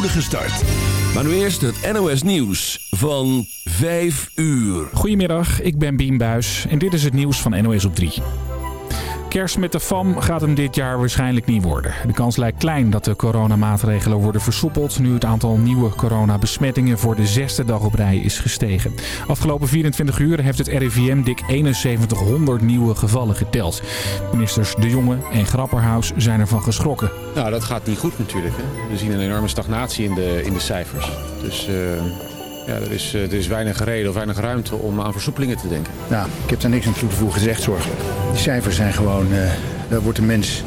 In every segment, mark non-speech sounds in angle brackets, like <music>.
spoedige start. Maar nu eerst het NOS Nieuws van 5 uur. Goedemiddag, ik ben Bien Buis en dit is het nieuws van NOS op 3. Kerst met de FAM gaat hem dit jaar waarschijnlijk niet worden. De kans lijkt klein dat de coronamaatregelen worden versoepeld... nu het aantal nieuwe coronabesmettingen voor de zesde dag op rij is gestegen. Afgelopen 24 uur heeft het RIVM dik 7100 nieuwe gevallen geteld. Ministers De Jonge en Grapperhaus zijn ervan geschrokken. Nou, dat gaat niet goed natuurlijk. Hè. We zien een enorme stagnatie in de, in de cijfers. Dus uh, ja, er, is, er is weinig reden of weinig ruimte om aan versoepelingen te denken. Nou, ik heb daar niks aan te voegen. Het is echt zorgelijk. Die cijfers zijn gewoon... Uh, daar wordt de mens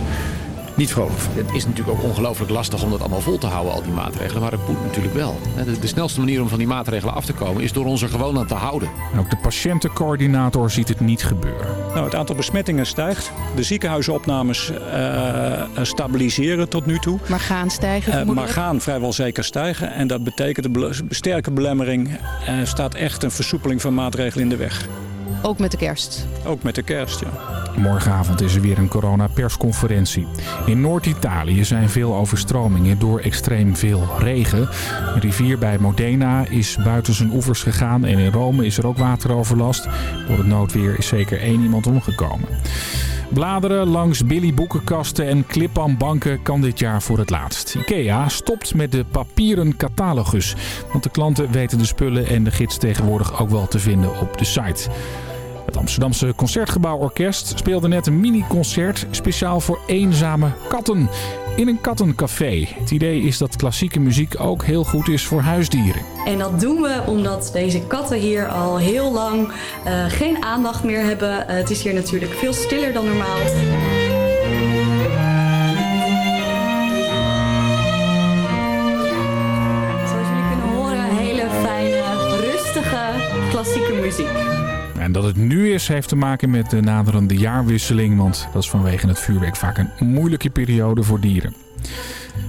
niet vrolijk van. Het is natuurlijk ook ongelooflijk lastig om dat allemaal vol te houden, al die maatregelen. Maar het moet natuurlijk wel. De, de, snelste manier om van die maatregelen af te komen is door ons er gewoon aan te houden. En ook de patiëntencoördinator ziet het niet gebeuren. Nou, het aantal besmettingen stijgt. De ziekenhuisopnames uh, stabiliseren tot nu toe. Maar gaan stijgen? Uh, maar gaan vrijwel zeker stijgen. En dat betekent de sterke belemmering. Er staat echt een versoepeling van maatregelen in de weg. Ook met de kerst? Ook met de kerst, ja. Morgenavond is er weer een coronapersconferentie. In Noord-Italië zijn veel overstromingen door extreem veel regen. Een rivier bij Modena is buiten zijn oevers gegaan en in Rome is er ook wateroverlast. Door het noodweer is zeker één iemand omgekomen. Bladeren langs Billy boekenkasten en banken kan dit jaar voor het laatst. IKEA stopt met de papieren catalogus. Want de klanten weten de spullen en de gids tegenwoordig ook wel te vinden op de site. Het Amsterdamse Concertgebouworkest speelde net een mini-concert speciaal voor eenzame katten in een kattencafé. Het idee is dat klassieke muziek ook heel goed is voor huisdieren. En dat doen we omdat deze katten hier al heel lang uh, geen aandacht meer hebben. Uh, het is hier natuurlijk veel stiller dan normaal. Zoals jullie kunnen horen, hele fijne, rustige klassieke muziek. En dat het nu is, heeft te maken met de naderende jaarwisseling. Want dat is vanwege het vuurwerk vaak een moeilijke periode voor dieren.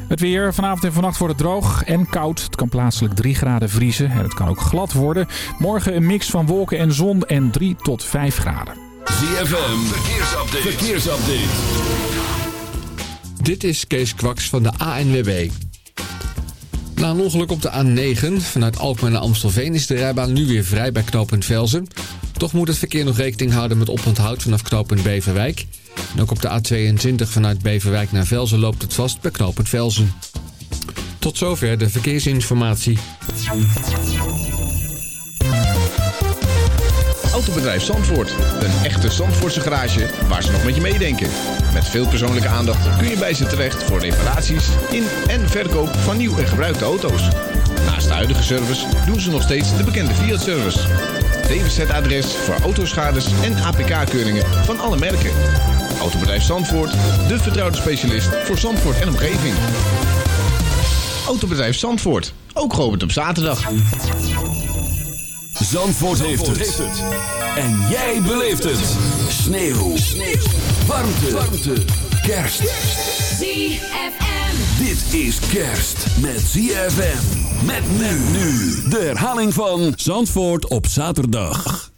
Het weer. Vanavond en vannacht wordt het droog en koud. Het kan plaatselijk 3 graden vriezen. En het kan ook glad worden. Morgen een mix van wolken en zon en 3 tot 5 graden. ZFM. Verkeersupdate. Verkeersupdate. Dit is Kees Kwaks van de ANWB. Na een ongeluk op de A9 vanuit Alkmaar naar Amstelveen is de rijbaan nu weer vrij bij knooppunt Velzen. Toch moet het verkeer nog rekening houden met oponthoud vanaf knooppunt Beverwijk. En ook op de A22 vanuit Beverwijk naar Velzen loopt het vast bij knooppunt Velzen. Tot zover de verkeersinformatie. Autobedrijf Zandvoort. Een echte Zandvoortse garage waar ze nog met je meedenken. Met veel persoonlijke aandacht kun je bij ze terecht voor reparaties in en verkoop van nieuw en gebruikte auto's. Naast de huidige service doen ze nog steeds de bekende Fiat-service. DWZ-adres voor autoschades en APK-keuringen van alle merken. Autobedrijf Zandvoort, de vertrouwde specialist voor Zandvoort en omgeving. Autobedrijf Zandvoort, ook geopend op zaterdag. Zandvoort, heeft, het. En jij beleeft het. Sneeuw. Sneeuw. Warmte. Warmte. Kerst. ZFM. Dit is kerst met ZFM. Met men nu. De herhaling van Zandvoort op zaterdag.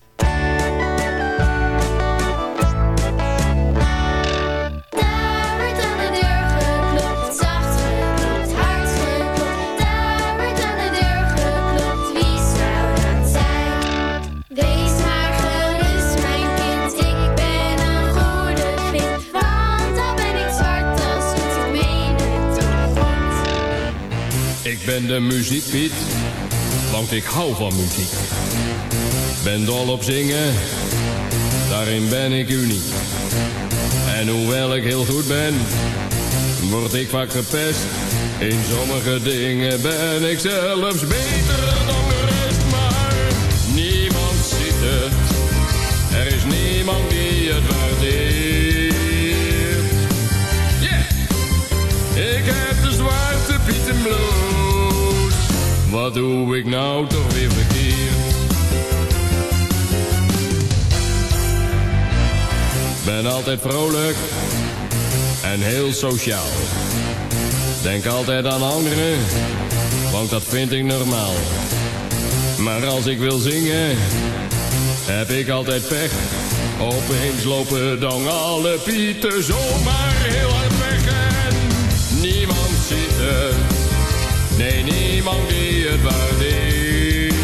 De muziekpiet, want ik hou van muziek. Ben dol op zingen, daarin ben ik uniek. En hoewel ik heel goed ben, word ik vaak gepest. In sommige dingen ben ik zelfs beter dan de rest. Maar niemand ziet het, er is niemand die het waardeert. Wat doe ik nou toch weer verkeerd? Ben altijd vrolijk en heel sociaal. Denk altijd aan anderen, want dat vind ik normaal. Maar als ik wil zingen, heb ik altijd pech. Opeens lopen dan alle pieten zomaar heel Nee, niemand die het waardeert.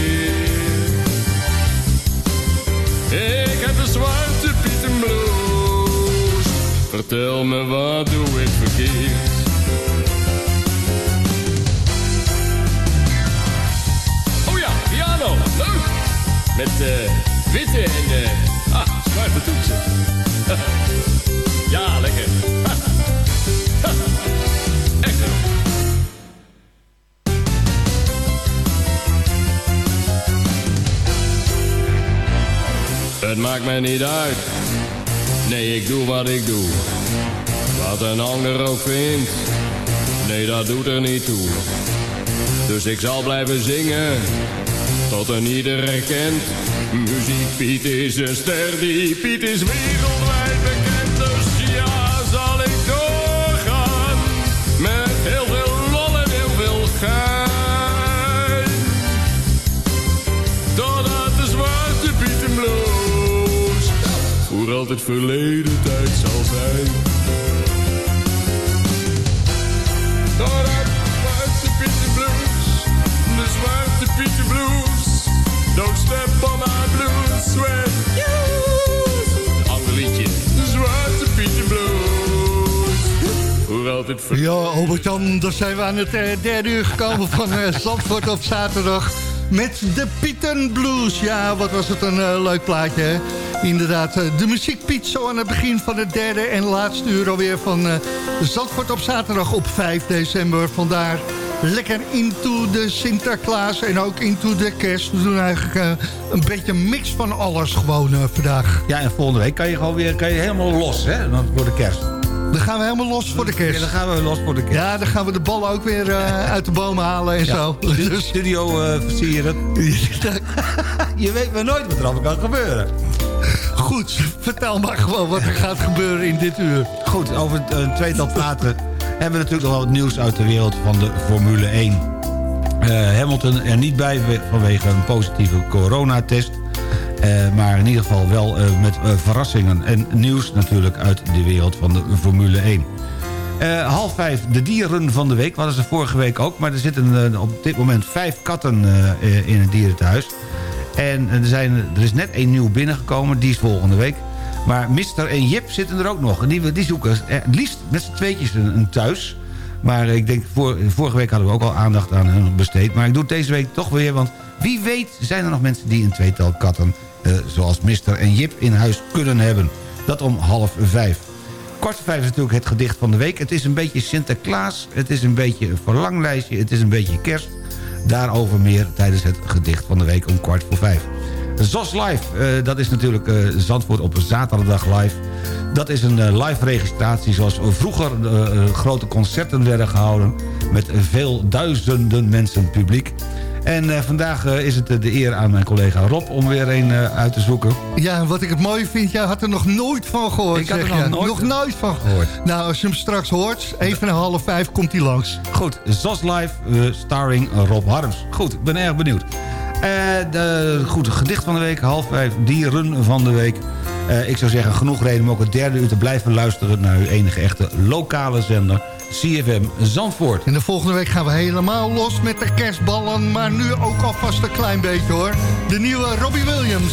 Ik heb de zwarte Pietenblues. Vertel me, wat doe ik verkeerd? Oh ja, piano. Met eh witte en eh ah, zwarte toetsen. <laughs> ja, lekker. Maakt mij niet uit. Nee, ik doe wat ik doe. Wat een ander ook vindt. Nee, dat doet er niet toe. Dus ik zal blijven zingen. Tot een ieder herkent. Muziek Piet is een ster. Die Piet is wereldwijd voor altijd verleden tijd zal zijn. De zwarte Pietenblues, de zwarte Pietenblues, don't step on my blues you... Ander liedje, de zwarte Pietenblues, voor altijd verleden Ja, Albert-Jan, dan zijn we aan het eh, derde uur gekomen van eh, Zandvoort op zaterdag. Met de Pieten Blues. Ja, wat was het een eh, leuk plaatje, hè? Inderdaad, eh, de muziek Piet zo aan het begin van het derde en laatste uur alweer van eh, Zandvoort op zaterdag op 5 december. Vandaar lekker into de Sinterklaas en ook into de kerst. We doen eigenlijk eh, een beetje een mix van alles gewoon vandaag. Ja, en volgende week kan je gewoon weer kan je helemaal los, hè, voor de kerst. Dan gaan we helemaal los voor de kerst. Ja, dan gaan we los voor de kerst. Ja, dan gaan we de ballen ook weer <laughs> uit de bomen halen en Ja, zo. stu- <laughs> Studio eh, versieren. <laughs> je weet maar nooit wat er allemaal kan gebeuren. Goed, vertel maar gewoon wat er gaat gebeuren in dit uur. Goed, over een tweetal platen hebben we natuurlijk nog wel wat nieuws uit de wereld van de Formule 1. Eh, Hamilton er niet bij we- vanwege een positieve coronatest. Eh, maar in ieder geval wel eh, met verrassingen en nieuws natuurlijk uit de wereld van de Formule 1. Eh, half vijf, de dieren van de week. We hadden ze vorige week ook. Maar er zitten op dit moment vijf katten in het dierenthuis. En er, zijn, er is net één nieuw binnengekomen. Die is volgende week. Maar Mister en Jip zitten er ook nog. Die, die zoeken eh, liefst met z'n tweetjes een, een thuis. Maar ik denk, vorige week hadden we ook al aandacht aan hun besteed. Maar ik doe het deze week toch weer. Want wie weet zijn er nog mensen die een tweetal katten... eh, zoals Mister en Jip in huis kunnen hebben. Dat om half vijf. Kwart vijf is natuurlijk het gedicht van de week. Het is een beetje Sinterklaas. Het is een beetje een verlanglijstje. Het is een beetje kerst. Daarover meer tijdens het gedicht van de week om kwart voor vijf. ZOS Live, eh, dat is natuurlijk eh, Zandvoort op zaterdag live. Dat is een eh, live registratie zoals vroeger grote concerten werden gehouden... met veel duizenden mensen publiek. En eh, vandaag eh, is het eh, de eer aan mijn collega Rob om weer een uit te zoeken. Ja, wat ik het mooi vind, jij had er nog nooit van gehoord. Ik had er nog nooit- nog nooit van gehoord. Nou, als je hem straks hoort, even een half vijf komt hij langs. Goed, ZOS Live, starring Rob Harms. Goed, ik ben erg benieuwd. Eh, de, goed, gedicht van de week, half vijf, dieren van de week. Ik zou zeggen, genoeg reden om ook het derde uur te blijven luisteren... naar uw enige echte lokale zender, CFM Zandvoort. En de volgende week gaan we helemaal los met de kerstballen. Maar nu ook alvast een klein beetje hoor. De nieuwe Robbie Williams.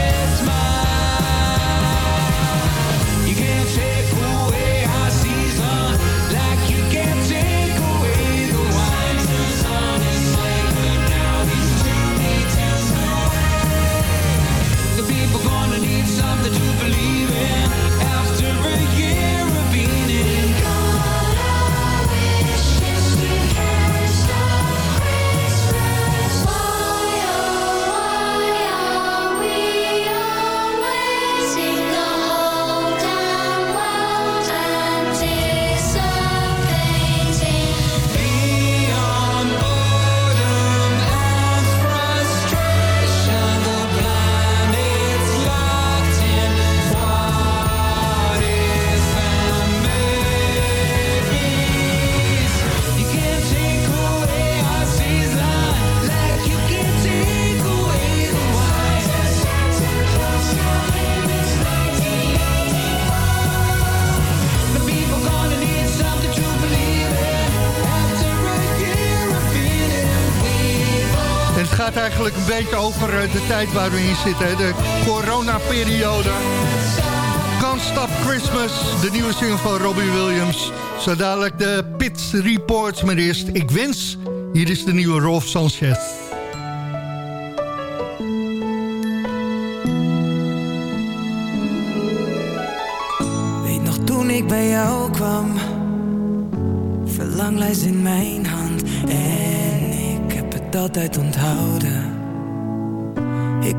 beetje over eh, de tijd waar we in zitten. De coronaperiode. Can't Stop Christmas, de nieuwe single van Robbie Williams. Zo dadelijk de Pit Report, maar eerst Ik Wens. Hier is de nieuwe Rolf Sanchez. Weet nog toen ik bij jou kwam Verlanglijst in mijn hand En ik heb het altijd onthouden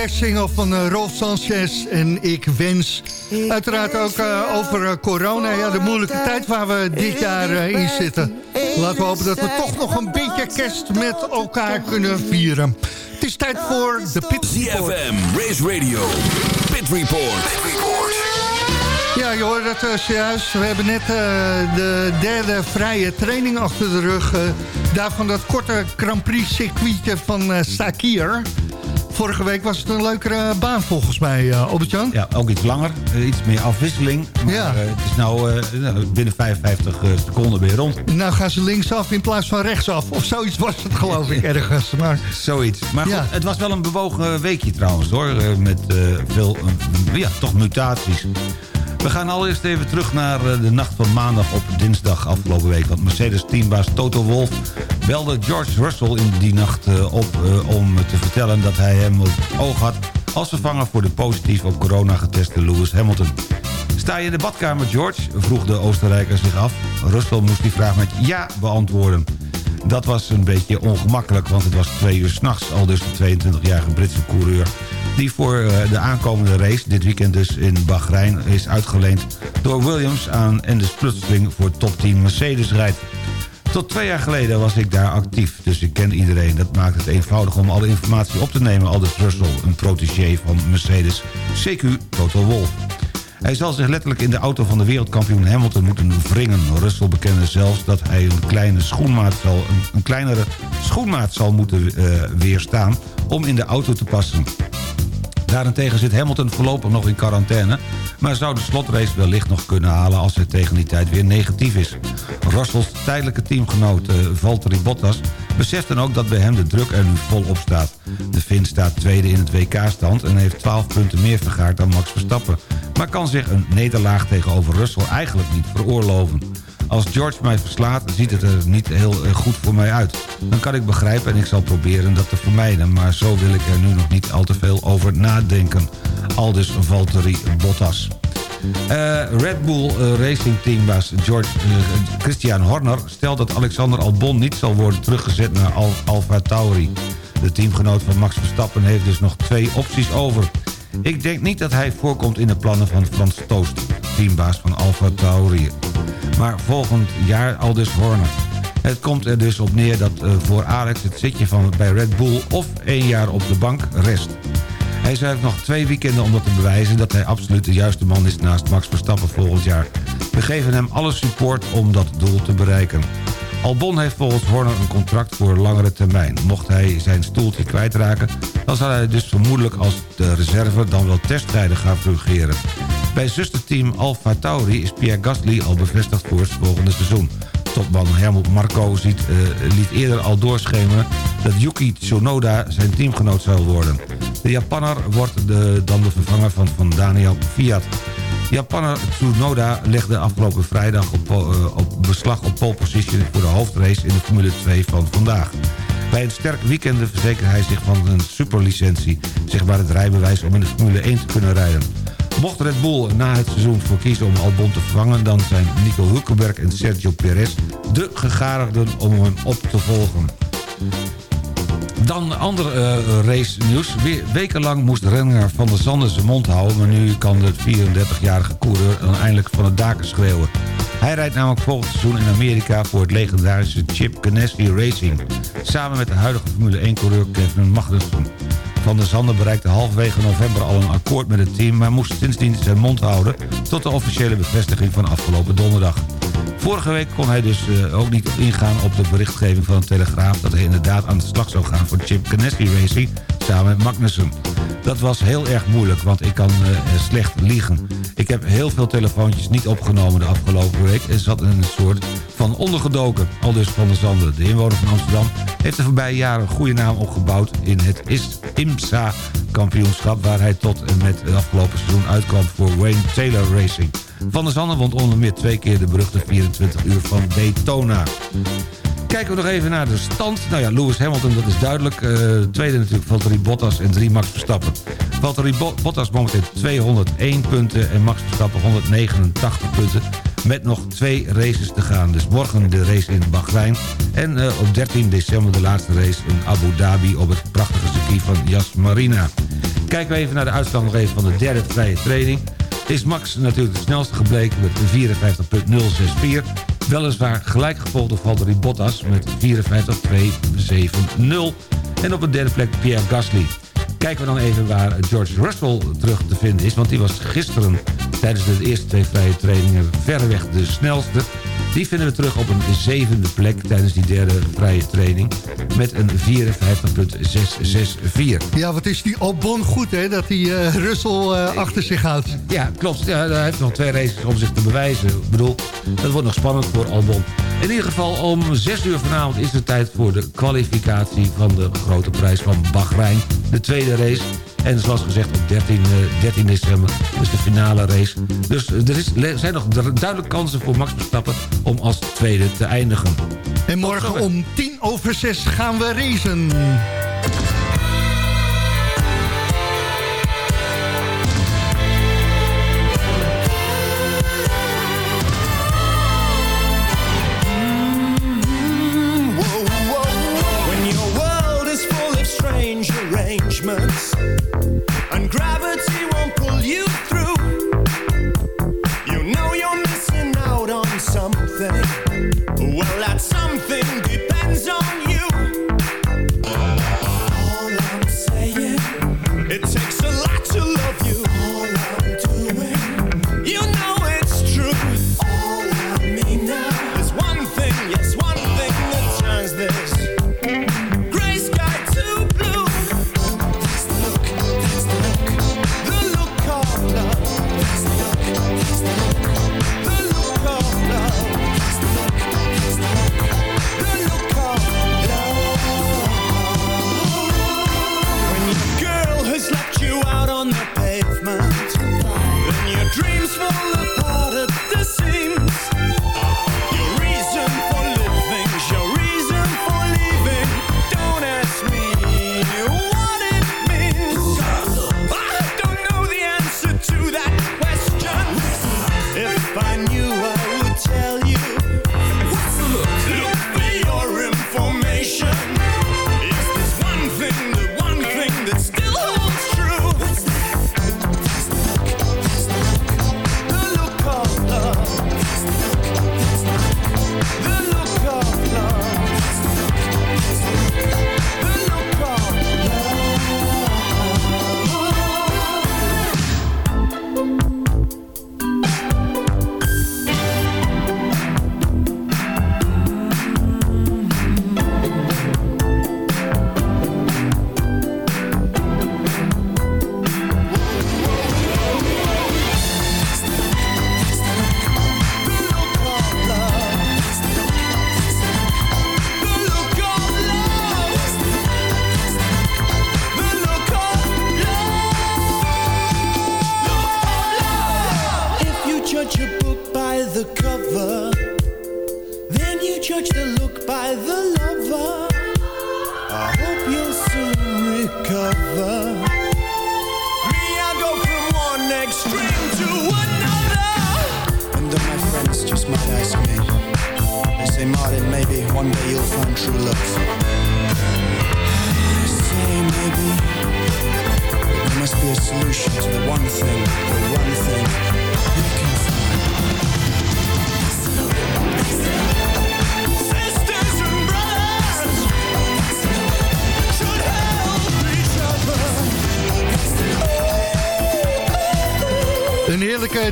Kerstsingle van eh, Rolf Sanchez en Ik Wens. Uiteraard ook eh, over eh, corona. Ja, de moeilijke tijd waar we dit jaar in zitten. Laten we hopen dat we toch nog een beetje kerst met elkaar kunnen vieren. Het is tijd voor de Pit Report. ZFM, Race Radio, Pit Report. Ja, je hoort het uh, zojuist. We hebben net eh, de derde vrije training achter de rug. eh, daarvan dat korte Grand Prix circuitje van eh Sakir. Vorige week was het een leukere baan volgens mij, eh Albert-Jan. Ja, ook iets langer. eh, iets meer afwisseling. Maar Ja. eh, het is nou eh, nou, binnen 55 eh, seconden weer rond. Nou gaan ze linksaf in plaats van rechtsaf. Of zoiets was het geloof ik <laughs> ergens. Maar Zoiets. Maar goed, Ja. het was wel een bewogen weekje trouwens hoor. eh, Met eh, veel, eh, ja, toch mutaties. We gaan allereerst even terug naar eh, de nacht van maandag op dinsdag afgelopen week. Want Mercedes-teambaas Toto Wolff belde George Russell in die nacht eh, op... eh, om te vertellen dat hij hem op het oog had... als vervanger voor de positief op corona geteste Lewis Hamilton. Sta je in de badkamer, George? vroeg de Oostenrijker zich af. Russell moest die vraag met ja beantwoorden. Dat was een beetje ongemakkelijk, want het was twee uur s'nachts... al dus de 22-jarige Britse coureur... die voor eh, de aankomende race, dit weekend dus in Bahrein... is uitgeleend door Williams aan en de voor top 10 Mercedes rijdt. Tot twee jaar geleden was ik daar actief, dus ik ken iedereen. Dat maakt het eenvoudig om alle informatie op te nemen. Aldus Russell, een protégé van Mercedes, CQ Toto Wolff. Hij zal zich letterlijk in de auto van de wereldkampioen Hamilton moeten wringen. Russell bekende zelfs dat hij een, kleine schoenmaat zal, een, kleinere schoenmaat zal moeten eh, weerstaan... om in de auto te passen. Daarentegen zit Hamilton voorlopig nog in quarantaine... maar zou de slotrace wellicht nog kunnen halen als hij tegen die tijd weer negatief is. Russells tijdelijke teamgenoot eh, Valtteri Bottas beseft dan ook dat bij hem de druk er nu volop staat. De Finn staat tweede in het WK-stand en heeft 12 punten meer vergaard dan Max Verstappen... maar kan zich een nederlaag tegenover Russell eigenlijk niet veroorloven. Als George mij verslaat, ziet het er niet heel eh, goed voor mij uit. Dan kan ik begrijpen en ik zal proberen dat te vermijden... maar zo wil ik er nu nog niet al te veel over nadenken. Aldus Valtteri Bottas. Eh, Red Bull eh, Racing Teambaas George Christian Horner... stelt dat Alexander Albon niet zal worden teruggezet naar Al Alfa Tauri. De teamgenoot van Max Verstappen heeft dus nog twee opties over. Ik denk niet dat hij voorkomt in de plannen van Frans Toost... teambaas van Alfa Tauri. Maar volgend jaar al dus Horner. Het komt er dus op neer dat eh, voor Alex het zitje van bij Red Bull... of één jaar op de bank rest. Hij heeft nog twee weekenden om dat te bewijzen... dat hij absoluut de juiste man is naast Max Verstappen volgend jaar. We geven hem alle support om dat doel te bereiken. Albon heeft volgens Horner een contract voor langere termijn. Mocht hij zijn stoeltje kwijtraken... dan zal hij dus vermoedelijk als de reserve dan wel testtijden gaan fungeren. Bij zusterteam Alfa Tauri is Pierre Gasly al bevestigd voor het volgende seizoen. Topman Helmut Marko ziet, eh, liet eerder al doorschemeren dat Yuki Tsunoda zijn teamgenoot zou worden. De Japanner wordt de, dan de vervanger van, van Daniel Fiat. Japanner Tsunoda legde afgelopen vrijdag op, eh, op beslag op pole position voor de hoofdrace in de Formule 2 van vandaag. Bij een sterk weekend verzekert hij zich van een superlicentie, zeg maar het rijbewijs om in de Formule 1 te kunnen rijden. Mocht Red Bull na het seizoen voor kiezen om Albon te vervangen... dan zijn Nico Hulkenberg en Sergio Perez de gegadigden om hem op te volgen. Dan ander eh, race nieuws. Wekenlang moest renner Van der Zanden zijn mond houden... maar nu kan de 34-jarige coureur dan eindelijk van het daken schreeuwen. Hij rijdt namelijk volgend seizoen in Amerika... voor het legendarische Chip Ganassi Racing. Samen met de huidige Formule 1-coureur Kevin Magnussen. Van der Zanden bereikte halverwege november al een akkoord met het team... maar moest sindsdien zijn mond houden... tot de officiële bevestiging van afgelopen donderdag. Vorige week kon hij dus eh, ook niet ingaan op de berichtgeving van de Telegraaf... dat hij inderdaad aan de slag zou gaan voor Chip Ganassi Racing samen met Magnussen. Dat was heel erg moeilijk, want ik kan eh, slecht liegen. Ik heb heel veel telefoontjes niet opgenomen de afgelopen week... en zat in een soort van ondergedoken, al dus van de Zanden. De inwoner van Amsterdam heeft de voorbije jaren een goede naam opgebouwd... in het IMSA-kampioenschap... waar hij tot en met het afgelopen seizoen uitkwam voor Wayne Taylor Racing. Van der Zanden won onder meer twee keer de beruchte 24 uur van Daytona. Kijken we nog even naar de stand. Nou ja, Lewis Hamilton, dat is duidelijk. Eh, tweede natuurlijk Valtteri Bottas en drie Max Verstappen. Valtteri Bo- Bottas momenteel 201 punten en Max Verstappen 189 punten. Met nog twee races te gaan. Dus morgen de race in Bahrein. En eh, op 13 december de laatste race in Abu Dhabi op het prachtige circuit van Yas Marina. Kijken we even naar de uitslag van de derde vrije training is Max natuurlijk de snelste gebleken met 54.064. Weliswaar gelijk gevolgd door Valtteri Bottas met 54.270. En op de derde plek Pierre Gasly. Kijken we dan even waar George Russell terug te vinden is... want die was gisteren tijdens de eerste twee vrije trainingen verreweg de snelste. Die vinden we terug op een zevende plek tijdens die derde vrije training... met een 54,664. Ja, wat is die Albon goed, hè? Dat die uh, Russell uh, achter zich houdt. Ja, klopt. Ja, hij heeft nog twee races om zich te bewijzen. Ik bedoel, dat wordt nog spannend voor Albon. In ieder geval om 6 uur vanavond is het tijd voor de kwalificatie... van de grote prijs van Bahrein. De tweede race. En zoals gezegd op 13, uh, 13 december is de finale race. Dus er is, zijn nog duidelijk kansen voor Max Verstappen om als tweede te eindigen. En morgen om 10 over 6 gaan we racen. arrangements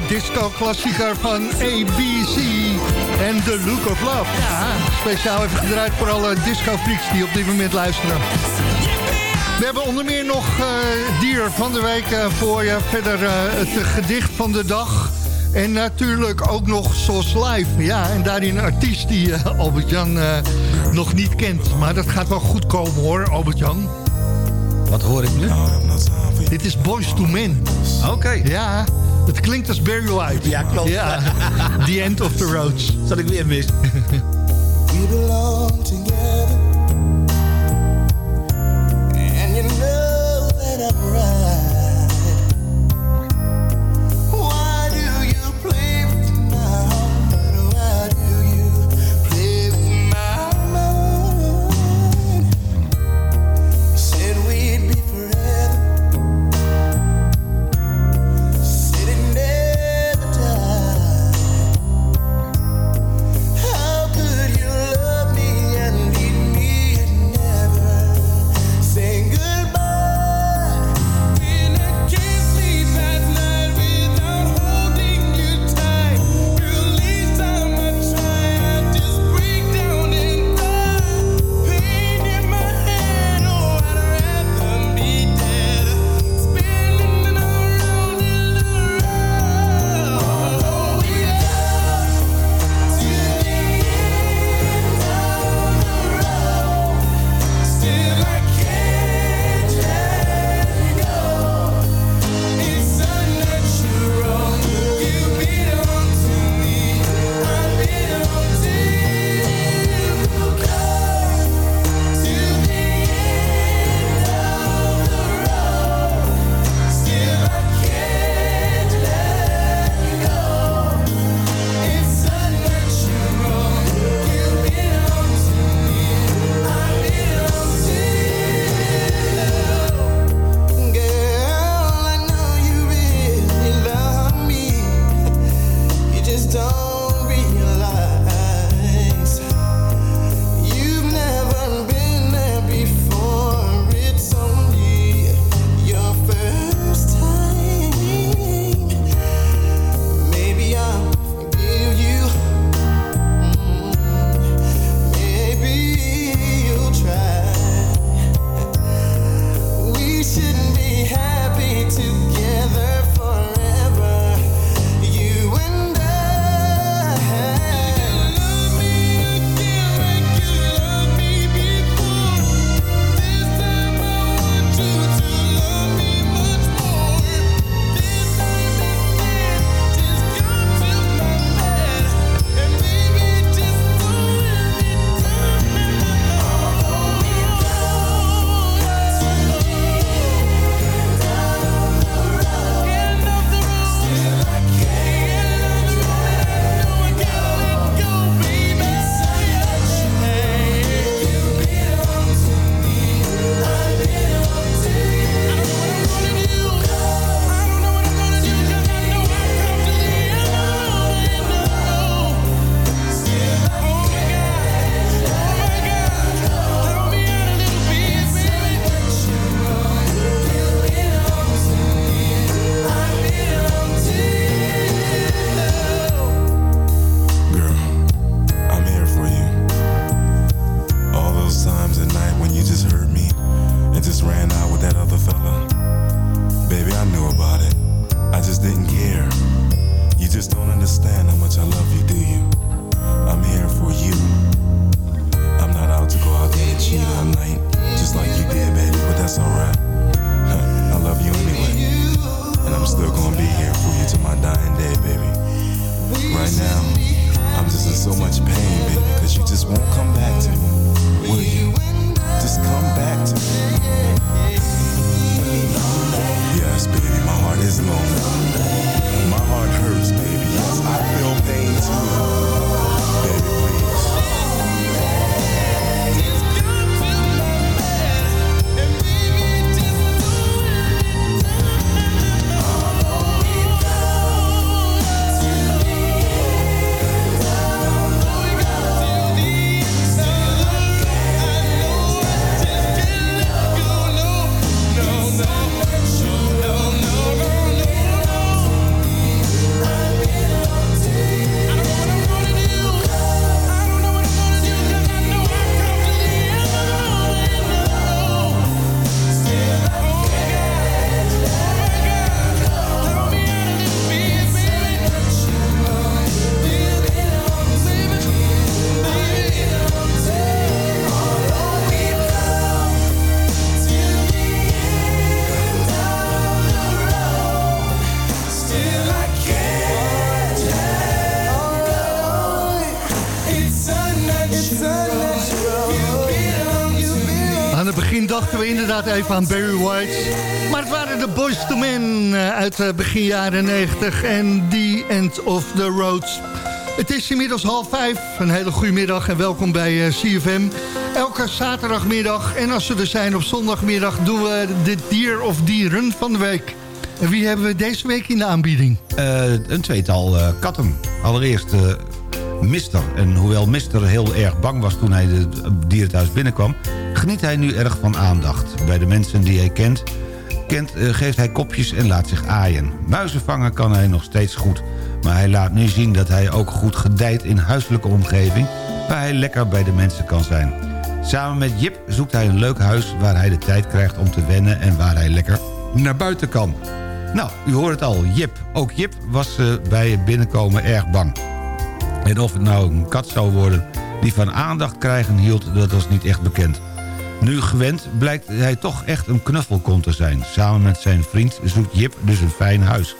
Disco-klassieker van ABC en The Look of Love. Ja, speciaal even gedraaid voor alle disco-freaks die op dit moment luisteren. We hebben onder meer nog eh, dier van de week eh, voor je. Verder eh, het gedicht van de dag. En natuurlijk ook nog SOS Live. Ja, en daarin een artiest die Albert-Jan eh, nog niet kent. Maar dat gaat wel goed komen hoor, Albert-Jan. Wat hoor ik nu? Dit is Boys to Men. Oké. Ja, het klinkt als Barry White. Ja, klopt. Ja, The End of the Roads. <laughs> Zat ik weer mis. <laughs> We belong together. just won't come back to me. Will you just come back? Aan Barry White. Maar het waren de Boys to Men eh, uit eh, begin jaren 90 en The End of the Road. Het is inmiddels half vijf. Een hele goede middag en welkom bij eh, CFM. Elke zaterdagmiddag en als we er zijn op zondagmiddag... doen we de dier of dieren van de week. En wie hebben we deze week in de aanbieding? Een tweetal katten. Allereerst eh, Mister. En hoewel Mister heel erg bang was toen hij het dierenthuis binnenkwam... geniet hij nu erg van aandacht. Bij de mensen die hij kent, kent eh, geeft hij kopjes en laat zich aaien. Muizen vangen kan hij nog steeds goed. Maar hij laat nu zien dat hij ook goed gedijt in huiselijke omgeving... waar hij lekker bij de mensen kan zijn. Samen met Jip zoekt hij een leuk huis waar hij de tijd krijgt om te wennen... en waar hij lekker naar buiten kan. Nou, u hoort het al, Jip. Ook Jip was eh, bij het binnenkomen erg bang. En of het nou een kat zou worden die van aandacht krijgen hield... dat was niet echt bekend. Nu gewend blijkt hij toch echt een knuffelkont te zijn. Samen met zijn vriend zoekt Jip dus een fijn huis.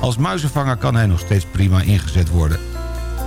Als muizenvanger kan hij nog steeds prima ingezet worden.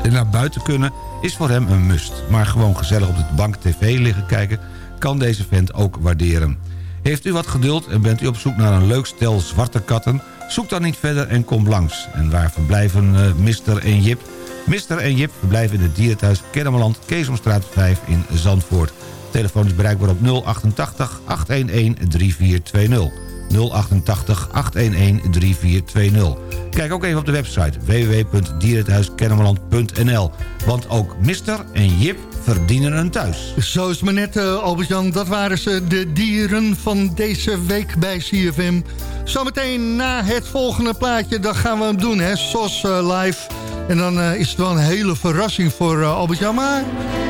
En naar buiten kunnen is voor hem een must. Maar gewoon gezellig op de bank tv liggen kijken... kan deze vent ook waarderen. Heeft u wat geduld en bent u op zoek naar een leuk stel zwarte katten... zoek dan niet verder en kom langs. En waar verblijven uh, Mister en Jip? Mister en Jip verblijven in het dierenthuis Kennemerland... Keesomstraat 5 in Zandvoort. Telefoon is bereikbaar op 088 811 3420. 088 811 3420. Kijk ook even op de website www.dierenthuiskennemerland.nl. Want ook Mister en Jip verdienen een thuis. Zo is maar net, uh, Albert-Jan. Dat waren ze, de dieren van deze week bij CFM. Zometeen na het volgende plaatje, dan gaan we hem doen, hè. SOS uh, live. En dan uh, is het wel een hele verrassing voor uh, Albert-Jan. Maar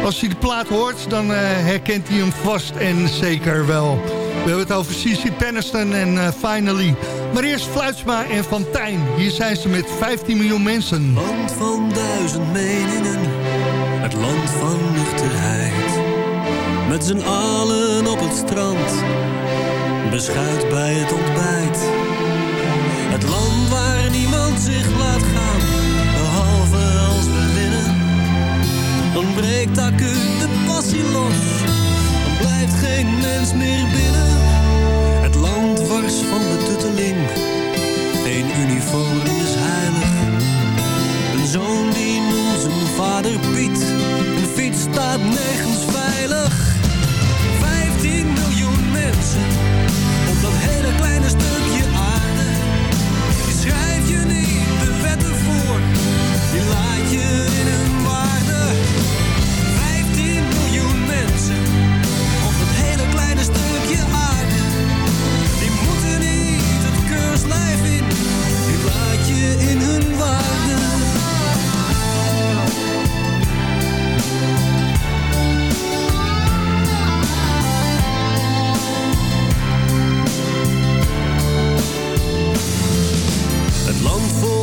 als hij de plaat hoort, dan uh, herkent hij hem vast en zeker wel. We hebben het over CC Penniston en Finally. Maar eerst Fluitsma en Fantijn. Hier zijn ze met 15 miljoen mensen. Land van duizend meningen. Het land van nuchterheid. Met z'n allen op het strand. Beschuit bij het ontbijt. Het land waar niemand zich laat breekt acuut de passie los. Dan blijft geen mens meer binnen. Het land wars van de tutteling. Geen uniform is heilig. Een zoon die noemt zijn vader Piet. Een fiets staat nergens veilig. 15 miljoen mensen op dat hele kleine stukje aarde. Die schrijf je niet de wetten voor, die laat je in hun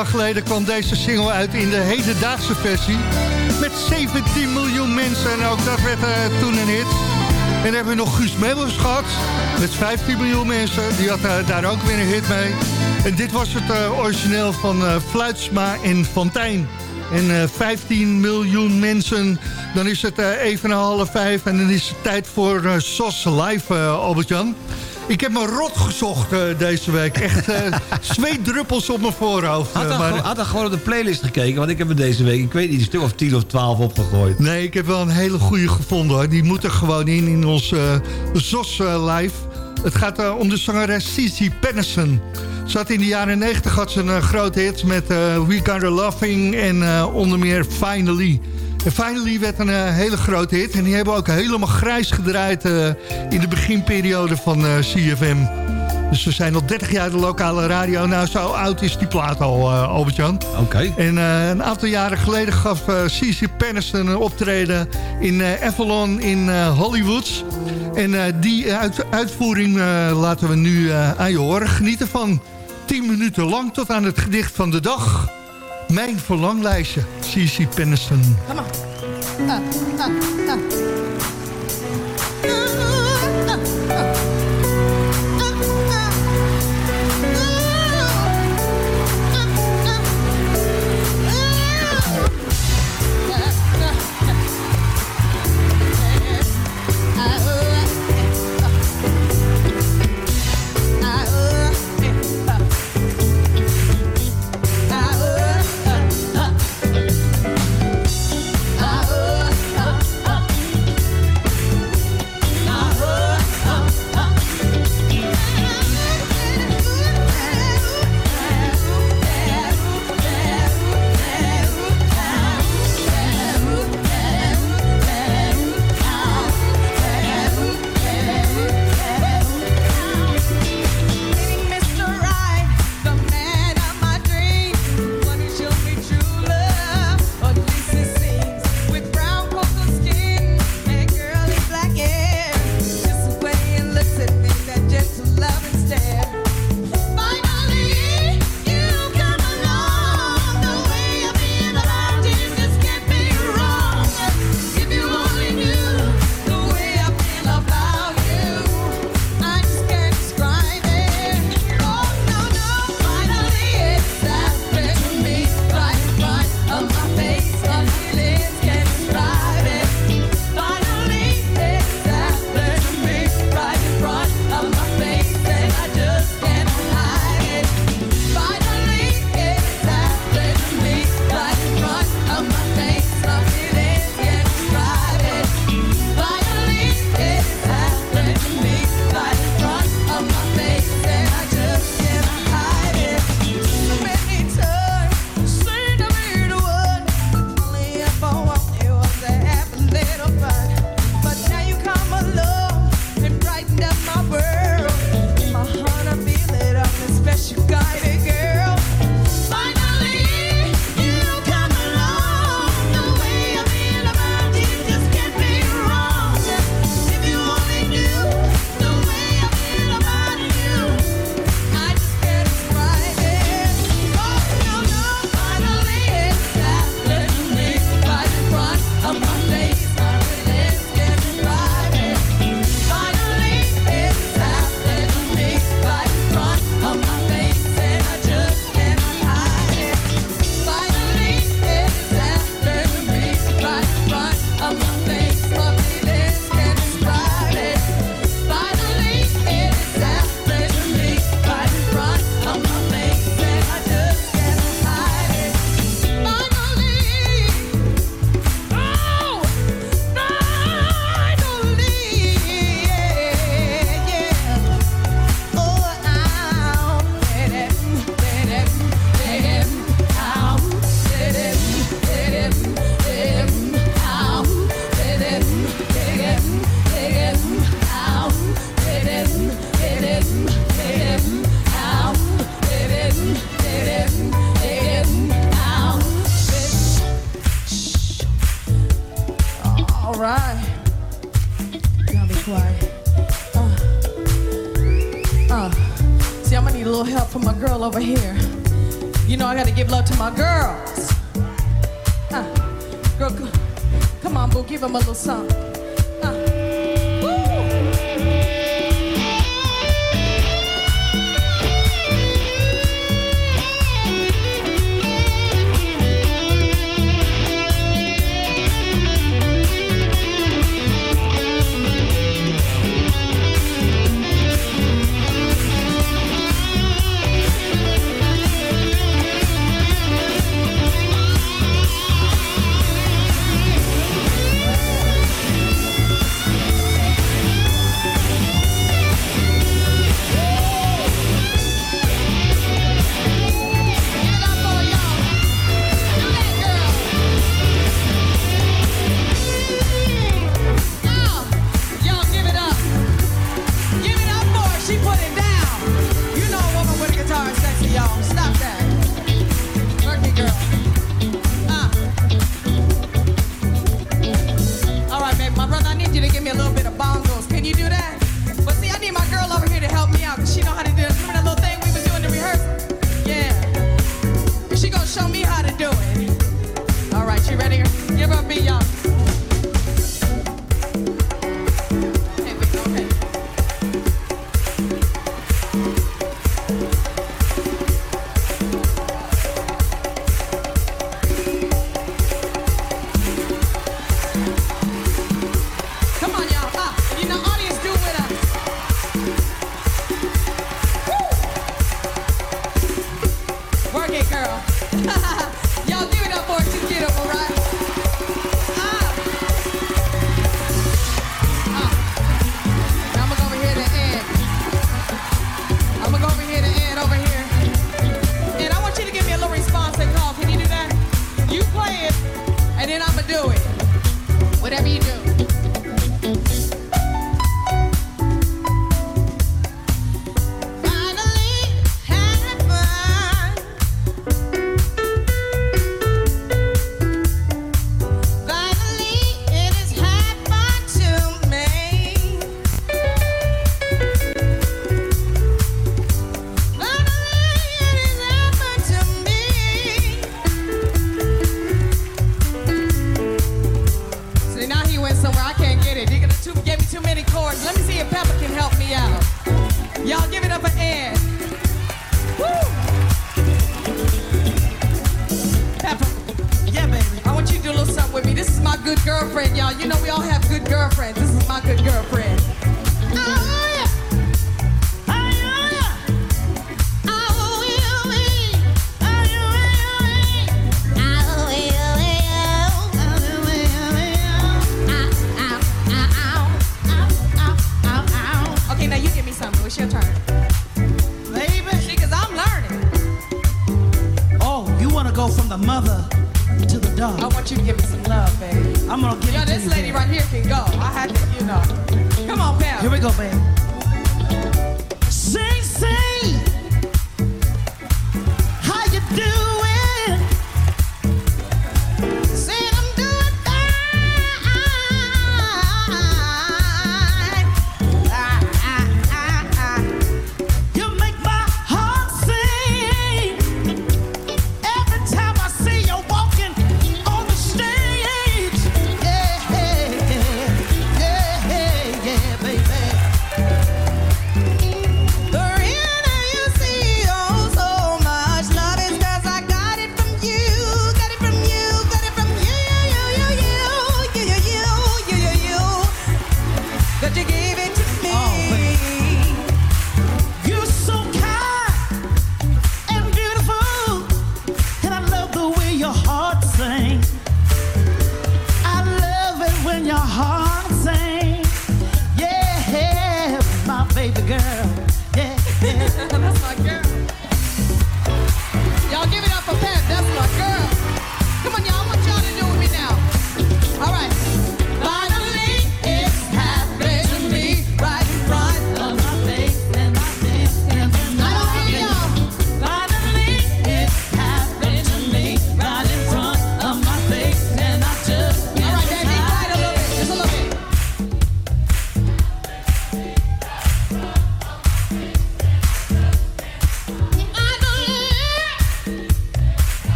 Lang geleden kwam deze single uit in de hedendaagse versie. Met 17 miljoen mensen en ook dat werd eh, toen een hit. En dan hebben we nog Guus Meeuwis gehad met 15 miljoen mensen. Die had eh, daar ook weer een hit mee. En dit was het eh, origineel van Fluitsma en Fontijn. En eh, 15 miljoen mensen, dan is het even na half vijf... en dan is het tijd voor SOS Live, Albert-Jan. Ik heb me rot gezocht eh, deze week. Echt eh <laughs> zweetdruppels op mijn voorhoofd. Had maar- gewoon- had dan gewoon op de playlist gekeken, want ik heb er deze week, ik weet niet, een stuk of 10 of 12 opgegooid. Nee, ik heb wel een hele goede gevonden. Hoor. Die moet er gewoon in, in ons ZOS live. Het gaat om de zangeres Cici Pennison. Ze had in de jaren 90 had ze een grote hit met We Got a Loving en onder meer Finally. En Finally werd een eh, hele grote hit. En die hebben ook helemaal grijs gedraaid eh, in de beginperiode van eh, CFM. Dus we zijn al 30 jaar de lokale radio. Nou, zo oud is die plaat al, Albert-Jan. Oké. En een aantal jaren geleden gaf Cici Penniston een optreden in Avalon in Hollywood. En die uit- uitvoering laten we nu aan je horen. Genieten van 10 minuten lang tot aan het gedicht van de dag. Mijn verlanglijstje, Cici Penniston. Come on. Uh, uh, uh. all over here. You know, I gotta give love to my girls. Huh. girl, come on, boo, give them a little something.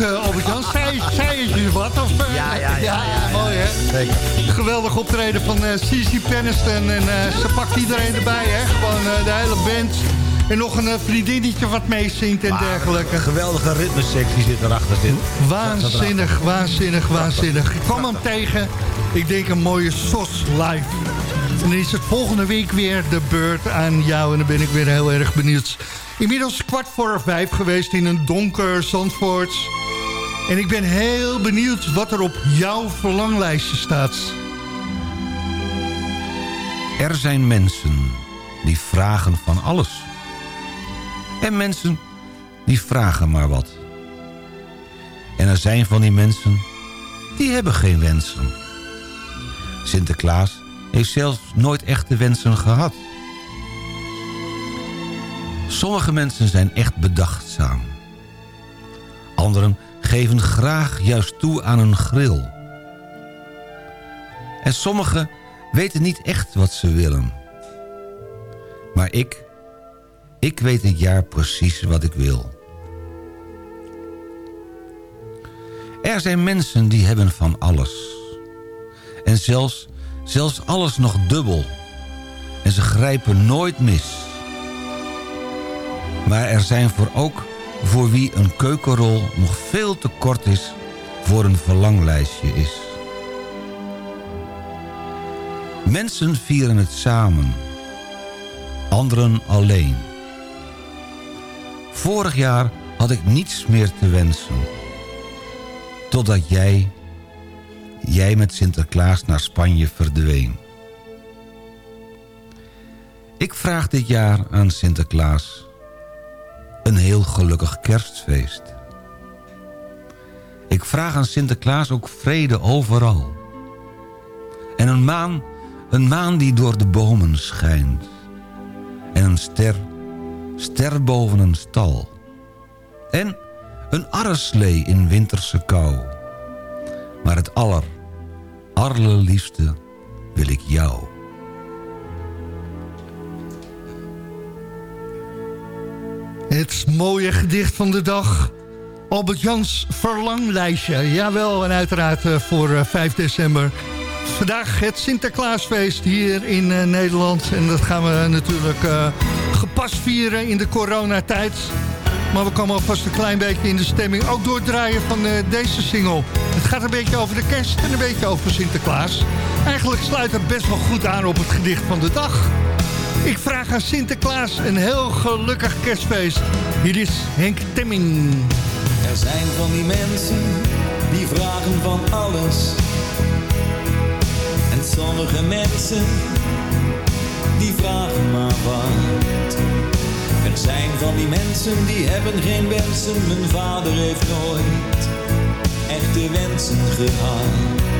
Eh, Albert-Jan. Het je wat? Of, eh, Ja, ja, ja, ja, mooi, hè? Zeker. Geweldig optreden van eh Cici Penniston. En ze pakt iedereen erbij, hè? Gewoon de hele band. En nog een vriendinnetje wat meezingt en dergelijke. Een geweldige ritmesectie zit erachter. Zit. Waanzinnig, waanzinnig, waanzinnig. Ik kwam hem tegen. Ik denk een mooie SOS live. En dan is het volgende week weer de beurt aan jou. En dan ben ik weer heel erg benieuwd. Inmiddels kwart voor vijf geweest in een donker Zandvoort. En ik ben heel benieuwd wat er op jouw verlanglijstje staat. Er zijn mensen die vragen van alles. En mensen die vragen maar wat. En er zijn van die mensen die hebben geen wensen. Sinterklaas heeft zelfs nooit echte wensen gehad. Sommige mensen zijn echt bedachtzaam. Anderen geven graag juist toe aan een grill. En sommigen weten niet echt wat ze willen. Maar ik, ik weet dit jaar precies wat ik wil. Er zijn mensen die hebben van alles. En zelfs, zelfs alles nog dubbel. En ze grijpen nooit mis. Maar er zijn voor ook voor wie een keukenrol nog veel te kort is voor een verlanglijstje is. Mensen vieren het samen, anderen alleen. Vorig jaar had ik niets meer te wensen. Totdat jij, jij met Sinterklaas naar Spanje verdween. Ik vraag dit jaar aan Sinterklaas een heel gelukkig kerstfeest. Ik vraag aan Sinterklaas ook vrede overal. En een maan, een maan die door de bomen schijnt. En een ster, ster boven een stal. En een arreslee in winterse kou. Maar het aller, allerliefste wil ik jou. Het mooie gedicht van de dag. Albert Jans verlanglijstje. Jawel, en uiteraard eh, voor eh, 5 december. Vandaag het Sinterklaasfeest hier in eh, Nederland. En dat gaan we natuurlijk eh, gepast vieren in de coronatijd. Maar we komen alvast een klein beetje in de stemming. Ook door draaien van eh, deze single. Het gaat een beetje over de kerst en een beetje over Sinterklaas. Eigenlijk sluit het best wel goed aan op het gedicht van de dag. Ik vraag aan Sinterklaas een heel gelukkig kerstfeest. Hier is Henk Temming. Er zijn van die mensen die vragen van alles. En sommige mensen die vragen maar wat. Er zijn van die mensen die hebben geen wensen. Mijn vader heeft nooit echte wensen gehad.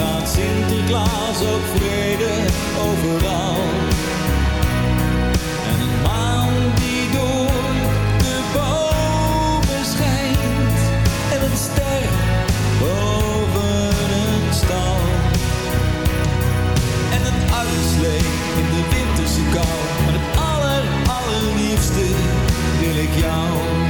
aan Sinterklaas ook vrede overal. En een maan die door de bomen schijnt. En een ster boven een stal. En een uitslee in de winterse kou. Maar het aller, allerliefste wil ik jou.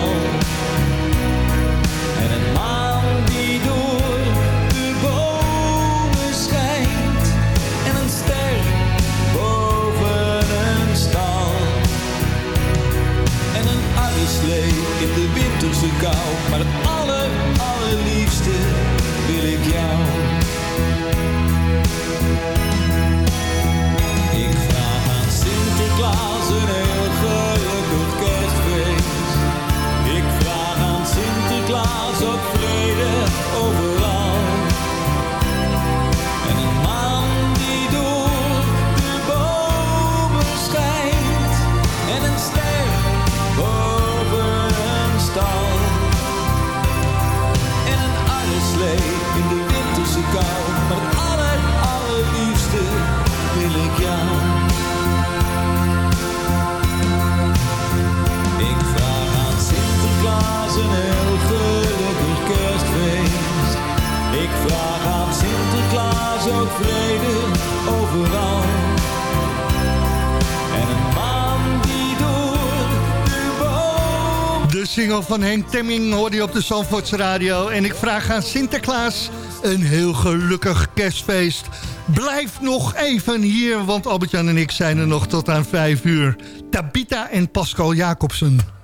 maar het aller, liefste vrede overal. En een man die door de boom... De single van Henk Temming hoorde je op de Zandvoorts Radio. En ik vraag aan Sinterklaas een heel gelukkig kerstfeest. Blijf nog even hier, want Albertjan en ik zijn er nog tot aan vijf uur. Tabita en Pascal Jacobsen.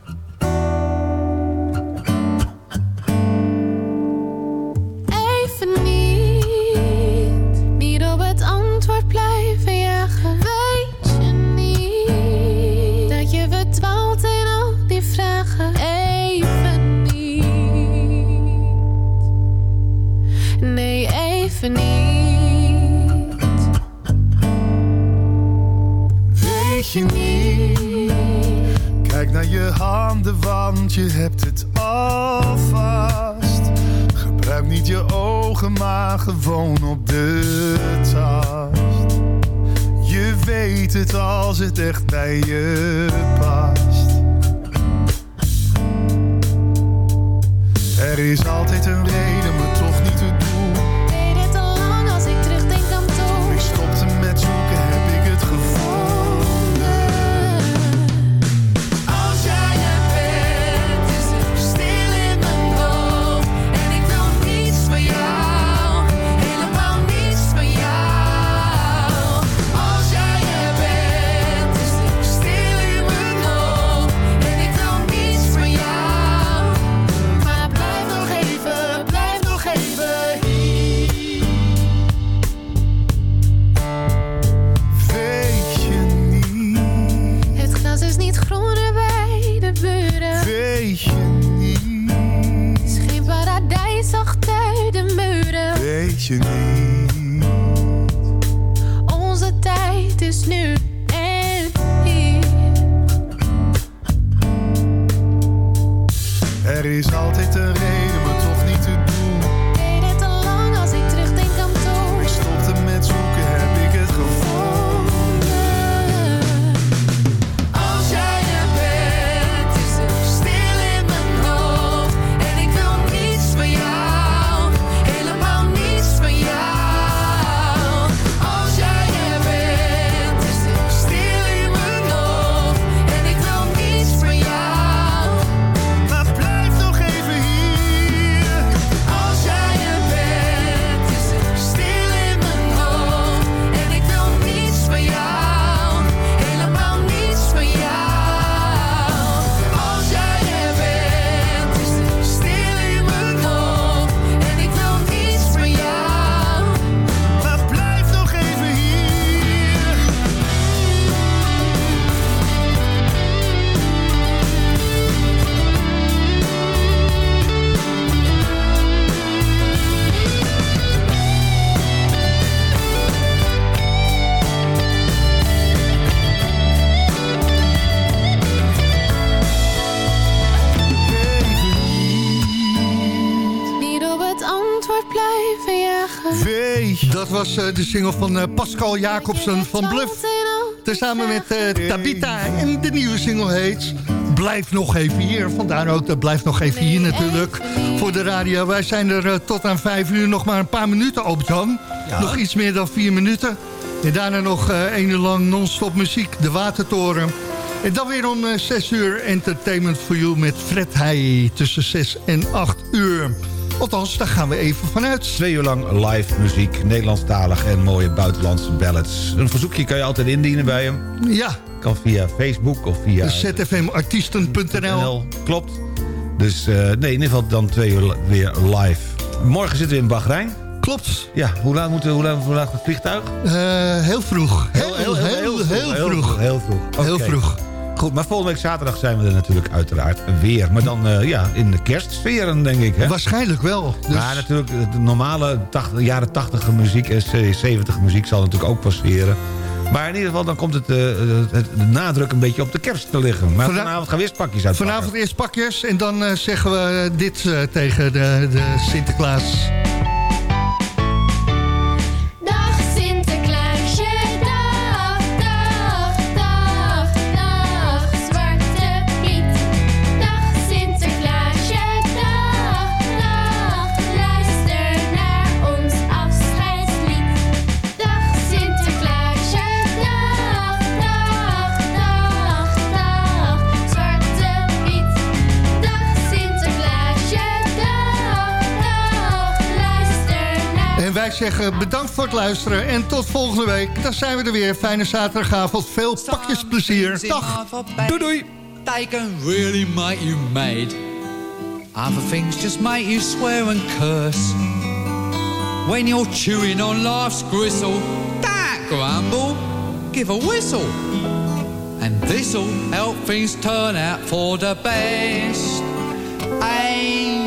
je handen, want je hebt het alvast. Gebruik niet je ogen, maar gewoon op de tast. Je weet het als het echt bij je past. Er is altijd een reden, single van eh, Pascal Jacobsen van Bluff. Tezamen met eh, Tabita en de nieuwe single heet Blijf nog even hier. Vandaar ook eh, dat blijft nog even hier natuurlijk voor de radio. Wij zijn er tot aan 5 uur nog maar een paar minuten op dan. Nog iets meer dan vier minuten. En daarna nog één uur lang non-stop muziek, de Watertoren. En dan weer om 6 uur Entertainment for You met Fred Heij tussen 6 en 8 uur. Althans, daar gaan we even vanuit. Twee uur lang live muziek, Nederlandstalig en mooie buitenlandse ballads. Een verzoekje kan je altijd indienen bij hem. Ja. Kan via Facebook of via... zfmartiesten.nl Klopt. Dus eh, nee, in ieder geval dan twee uur weer live. Morgen zitten we in Bahrein. Klopt. Ja, hoe laat moet hoe laat, hoe laat het vliegtuig? Eh, heel vroeg. Heel, heel, heel, heel, vroeg. Heel vroeg. Heel Oké. vroeg. Goed, maar volgende week zaterdag zijn we er natuurlijk uiteraard weer. Maar dan eh, ja, in de kerstsferen, denk ik. Hè? Waarschijnlijk wel. Dus... Maar natuurlijk, de normale 80, jaren 80 muziek en 70 muziek zal natuurlijk ook passeren. Maar in ieder geval, dan komt het, eh, het, de nadruk een beetje op de kerst te liggen. Maar Vana- vanavond gaan we eerst pakjes uit. Vanavond eerst pakjes en dan eh, zeggen we dit eh, tegen de, de Sinterklaas. Zeggen bedankt voor het luisteren en tot volgende week. Dan zijn we er weer. Fijne zaterdagavond. Veel pakjesplezier. Dag. Doei doei. They can really make you mad. Other things just make you swear and curse. When you're chewing on life's gristle, that grumble, give a whistle. And this'll help things turn out for the best. And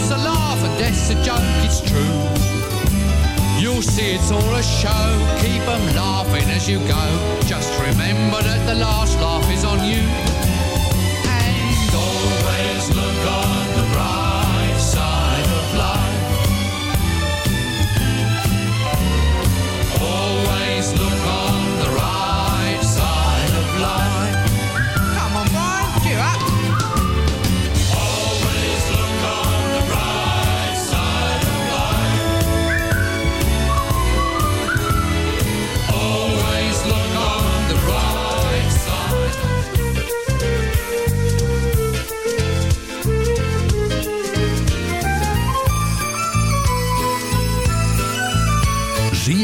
Life's a laugh and death's a joke, it's true. You'll see it's all a show, keep 'em laughing as you go. Just remember that the last laugh is on you. And always look on